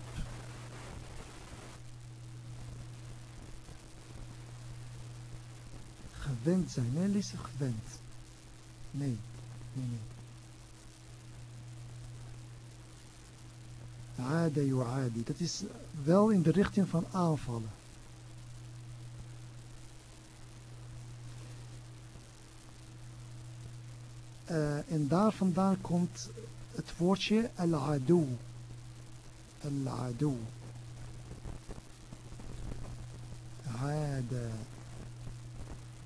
gewend zijn. Nee, Lise, gewend. Nee, nee, nee. Aada. Dat is wel in de richting van aanvallen. Uh, en daar vandaan komt het woordje al-adu. Al-adu. Aada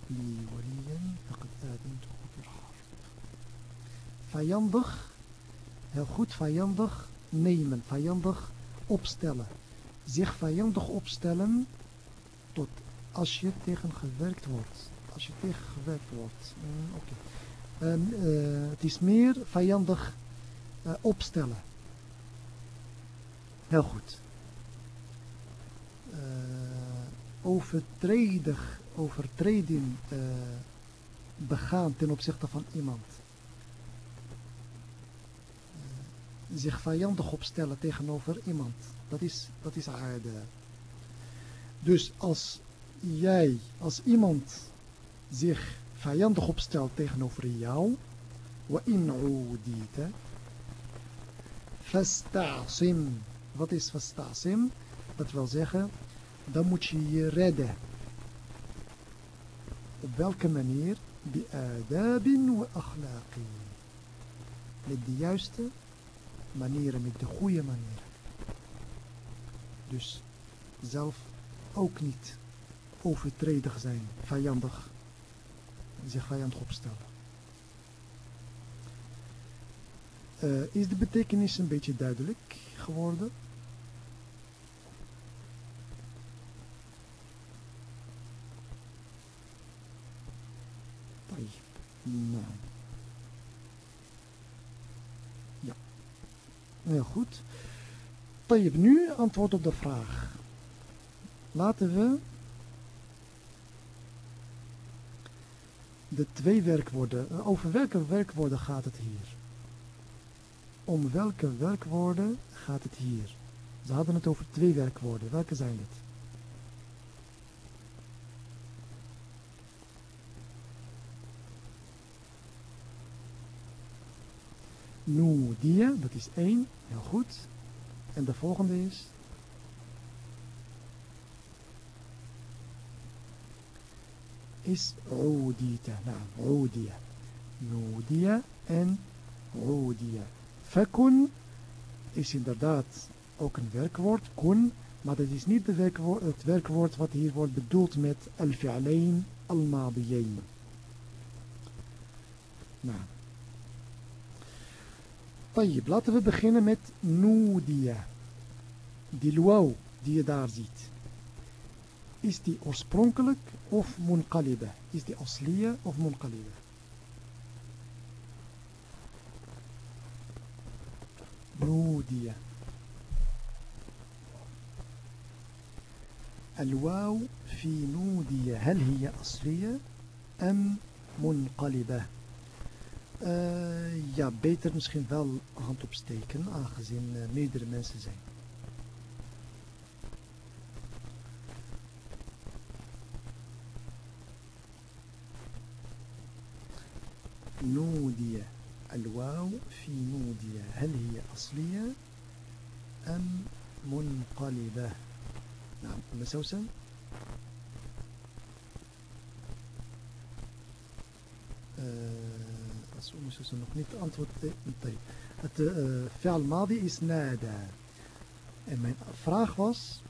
li waliyan. Vijandig, heel goed vijandig nemen, vijandig opstellen. Zich vijandig opstellen tot als je tegen gewerkt wordt. Als je tegen gewerkt wordt. Mm, Oké. Okay. Uh, het is meer vijandig uh, opstellen. Heel goed. Uh, overtredig, overtreding begaan ten opzichte van iemand. Uh, zich vijandig opstellen tegenover iemand. Dat is, dat is aarde. Dus als jij, als iemand zich vijandig opstelt tegenover jou, in udita, fasta'sim. Wat is fasta'sim? Dat wil zeggen, dan moet je je redden. Op welke manier? Wa akhlaqi. Met de juiste manieren, met de goede manieren. Dus zelf ook niet overtredig zijn, vijandig, zich vijandig opstellen. Uh, is de betekenis een beetje duidelijk geworden? Nou. Ja. Heel goed. Tayyip, nu antwoord op de vraag. Laten we de twee werkwoorden, eh, over welke werkwoorden gaat het hier? Om welke werkwoorden gaat het hier? Ze hadden het over twee werkwoorden. Welke zijn dit? Nudia, dat is één. Heel goed. En de volgende is... is udita. Nou, udia. Nudia en udia. Fakun is inderdaad ook een werkwoord, kun, maar dat is niet werkwoord, het werkwoord wat hier wordt bedoeld met al-fi'alain al-madiyain. Nou. طيب laten we beginnen met نوديا de الواو die daar zit is die oorspronkelijk of منقلبة is die أصلية of منقلبة نوديا الواو في نوديا هل هي أصلية أم منقلبة؟ Uh, ja, beter misschien wel hand opsteken aangezien uh, meerdere mensen zijn نودي الواو في نودية هل هي أصلية أم منقلبة نعم مسوسا مسوسا nog niet antwoord طيب het uh, fi'al madi is nada en mijn vraag was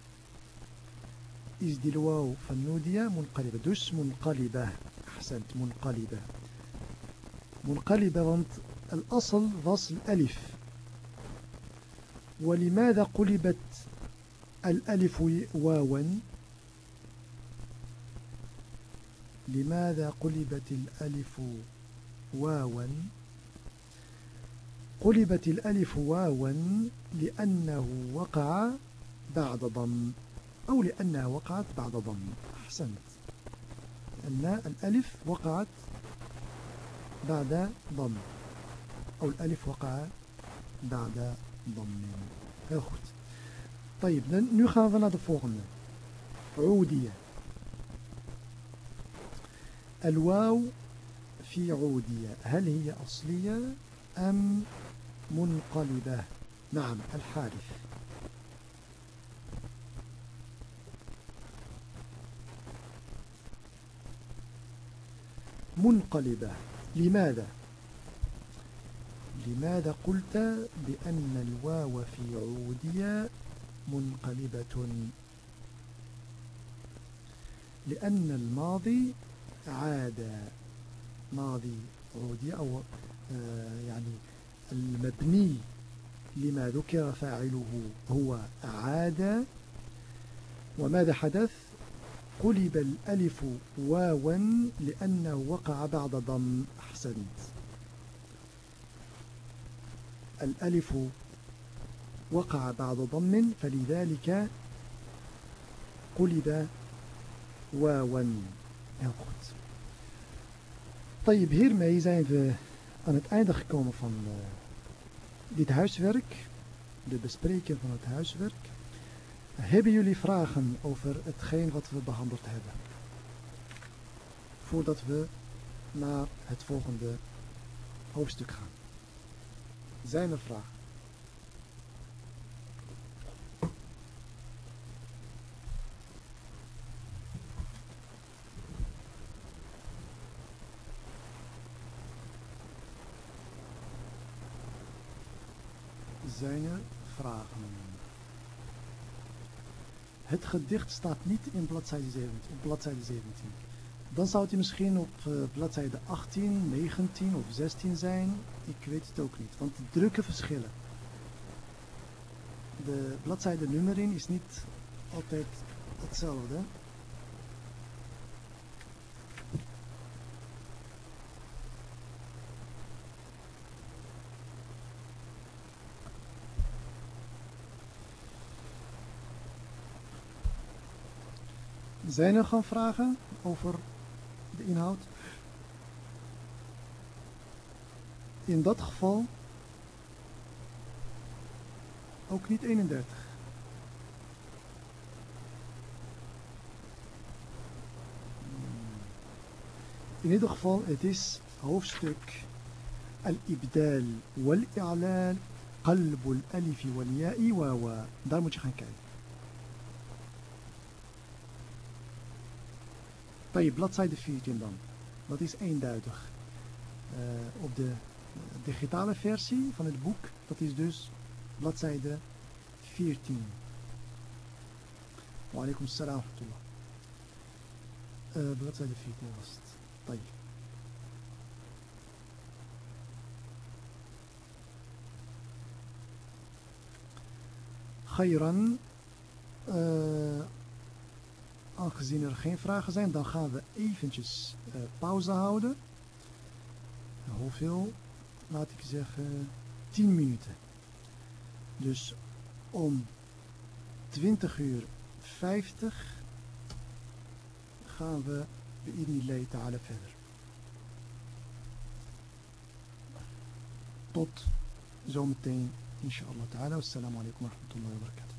is die waw van Nudia munqaliba. Dus munqaliba. Ahsant, munqaliba. Munqaliba, want الأصل was الألف ولماذا قلبت الألف واوا لماذا قلبت الألف واوا. قلبت الألف واوا لأنه وقع بعد ضم أو لأنها وقعت بعد ضم. أحسنت. أن الألف وقعت بعد ضم أو الألف وقع بعد ضم. goed طيب nu gaan we عودية. الواو في عودية هل هي أصلية أم منقلبة؟ نعم الحارث منقلبة. لماذا؟ لماذا قلت بأن الواو في عودية منقلبة؟ لأن الماضي عاد. ماضي عودية أو آه، يعني المبني لما ذكر فاعله هو عاد. وماذا حدث؟ قلب الألف واوا لأنه وقع بعد ضم أحسنت. الألف وقع بعد ضم فلذلك قلب واوا. heel Tayyip, hiermee zijn we aan het einde gekomen van eh, dit huiswerk, de bespreking van het huiswerk. Hebben jullie vragen over hetgeen wat we behandeld hebben? Voordat we naar het volgende hoofdstuk gaan. Zijn er vragen? Zijn er vragen? Het gedicht staat niet in bladzijde 17. Op bladzijde 17. Dan zou het misschien op uh, bladzijde 18, 19 of 16 zijn. Ik weet het ook niet, want de drukken verschillen. De bladzijde nummering is niet altijd hetzelfde. Zijn er gewoon vragen over de inhoud? In dat geval ook niet 31. In ieder geval, het is hoofdstuk Al-Ibdal wal-I'lal qalb al-alif wal-ya'i wa Daar moet je gaan kijken. je bladzijde 14 dan. Dat is eenduidig. Uh, op de digitale versie van het boek, dat is dus bladzijde 14. Wa alaikum salam uh, bladzijde 14 was het. طيب. خيرا uh, Aangezien er geen vragen zijn, dan gaan we eventjes uh, pauze houden. Hoeveel? Laat ik zeggen 10 minuten. Dus om 20 uur 50 gaan we bij ta'ala verder. Tot zometeen, inshallah ta'ala. Wassalamu alaikum wa rahmatullahi.